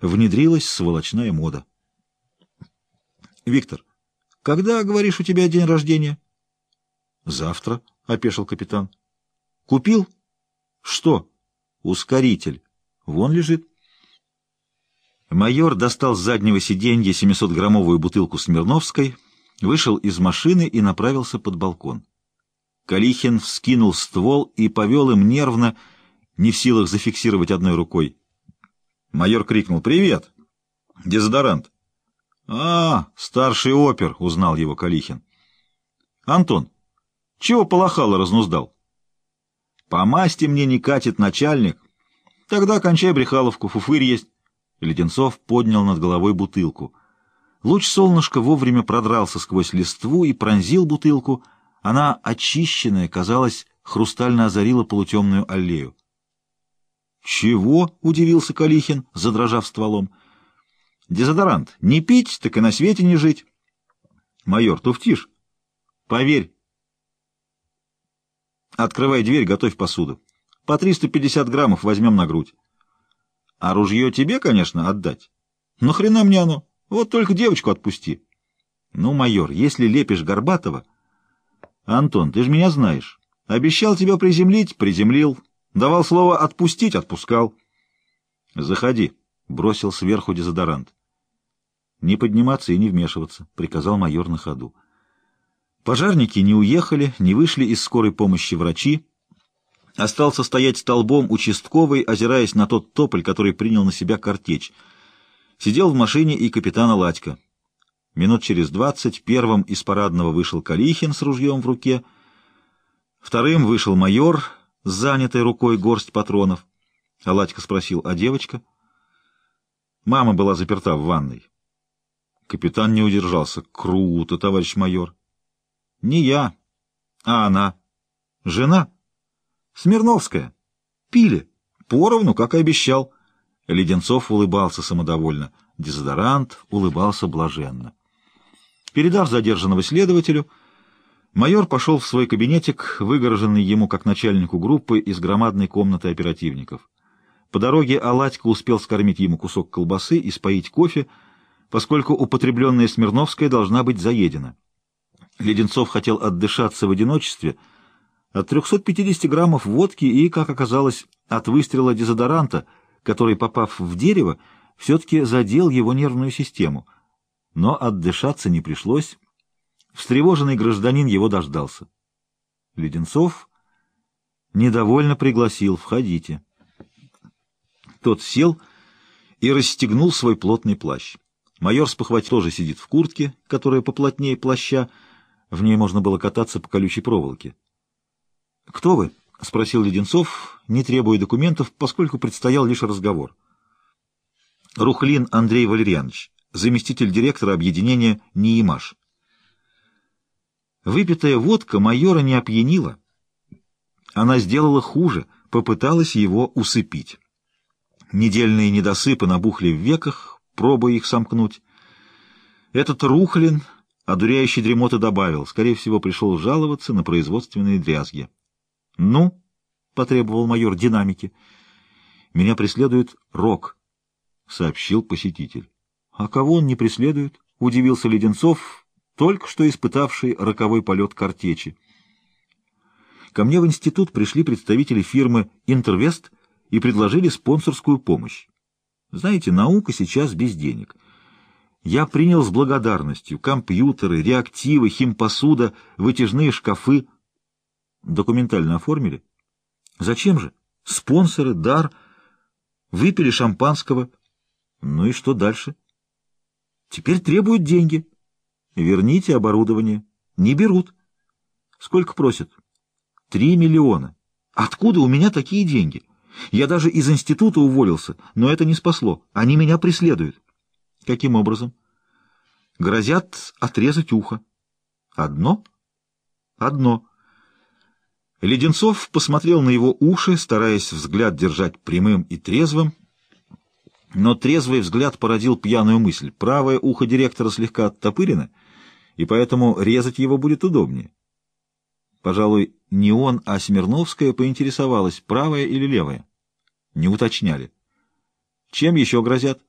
внедрилась сволочная мода. «Виктор, когда, говоришь, у тебя день рождения?» «Завтра», — опешил капитан. «Купил?» «Что?» «Ускоритель. Вон лежит». Майор достал с заднего сиденья 700-граммовую бутылку Смирновской, вышел из машины и направился под балкон. Калихин вскинул ствол и повел им нервно, не в силах зафиксировать одной рукой. Майор крикнул «Привет!» «Дезодорант!» «А, старший опер!» — узнал его Калихин. «Антон, чего полохало разнуздал?» «По масти мне не катит начальник. Тогда кончай брехаловку, фуфырь есть». Леденцов поднял над головой бутылку. Луч солнышка вовремя продрался сквозь листву и пронзил бутылку. Она, очищенная, казалось, хрустально озарила полутемную аллею. «Чего?» — удивился Калихин, задрожав стволом. «Дезодорант. Не пить, так и на свете не жить». «Майор, туфтишь?» «Поверь». «Открывай дверь, готовь посуду. По 350 граммов возьмем на грудь». А ружье тебе, конечно, отдать. Но хрена мне оно? Вот только девочку отпусти. Ну, майор, если лепишь Горбатова... Антон, ты же меня знаешь. Обещал тебя приземлить — приземлил. Давал слово отпустить — отпускал. Заходи, — бросил сверху дезодорант. Не подниматься и не вмешиваться, — приказал майор на ходу. Пожарники не уехали, не вышли из скорой помощи врачи, Остался стоять столбом участковый, озираясь на тот тополь, который принял на себя картечь. Сидел в машине и капитан Аладько. Минут через двадцать первым из парадного вышел Калихин с ружьем в руке, вторым вышел майор занятой рукой горсть патронов. Аладько спросил, а девочка? Мама была заперта в ванной. Капитан не удержался. Круто, товарищ майор. Не я, а она. Жена? Смирновская. Пили. Поровну, как и обещал. Леденцов улыбался самодовольно. Дезодорант улыбался блаженно. Передав задержанного следователю, майор пошел в свой кабинетик, выгороженный ему как начальнику группы из громадной комнаты оперативников. По дороге Аладько успел скормить ему кусок колбасы и споить кофе, поскольку употребленная Смирновская должна быть заедена. Леденцов хотел отдышаться в одиночестве — от 350 граммов водки и, как оказалось, от выстрела дезодоранта, который, попав в дерево, все-таки задел его нервную систему. Но отдышаться не пришлось. Встревоженный гражданин его дождался. Леденцов недовольно пригласил «Входите». Тот сел и расстегнул свой плотный плащ. Майор спохвать тоже сидит в куртке, которая поплотнее плаща, в ней можно было кататься по колючей проволоке. «Кто вы?» — спросил Леденцов, не требуя документов, поскольку предстоял лишь разговор. Рухлин Андрей Валерьянович, заместитель директора объединения «НИИМАШ». Выпитая водка майора не опьянила. Она сделала хуже, попыталась его усыпить. Недельные недосыпы набухли в веках, пробуя их сомкнуть. Этот Рухлин, одуряющий дремоты, добавил, скорее всего, пришел жаловаться на производственные дрязги. «Ну?» — потребовал майор динамики. «Меня преследует Рок», — сообщил посетитель. «А кого он не преследует?» — удивился Леденцов, только что испытавший роковой полет картечи. Ко мне в институт пришли представители фирмы «Интервест» и предложили спонсорскую помощь. Знаете, наука сейчас без денег. Я принял с благодарностью компьютеры, реактивы, химпосуда, вытяжные шкафы — Документально оформили? Зачем же? Спонсоры, дар. Выпили шампанского. Ну и что дальше? Теперь требуют деньги. Верните оборудование. Не берут. Сколько просят? Три миллиона. Откуда у меня такие деньги? Я даже из института уволился, но это не спасло. Они меня преследуют. Каким образом? Грозят отрезать ухо. Одно? Одно. Леденцов посмотрел на его уши, стараясь взгляд держать прямым и трезвым, но трезвый взгляд породил пьяную мысль. Правое ухо директора слегка оттопырено, и поэтому резать его будет удобнее. Пожалуй, не он, а Смирновская поинтересовалась, правое или левое. Не уточняли. Чем еще грозят?